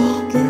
You. a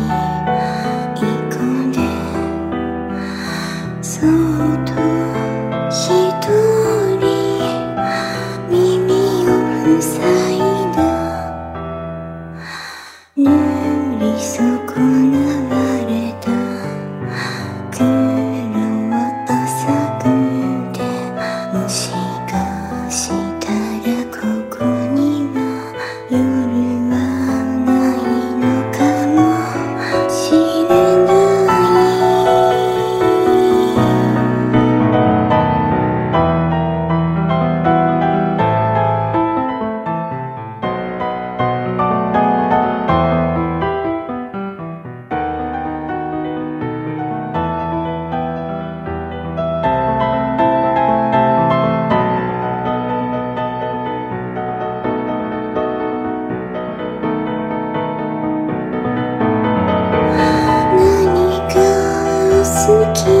forget.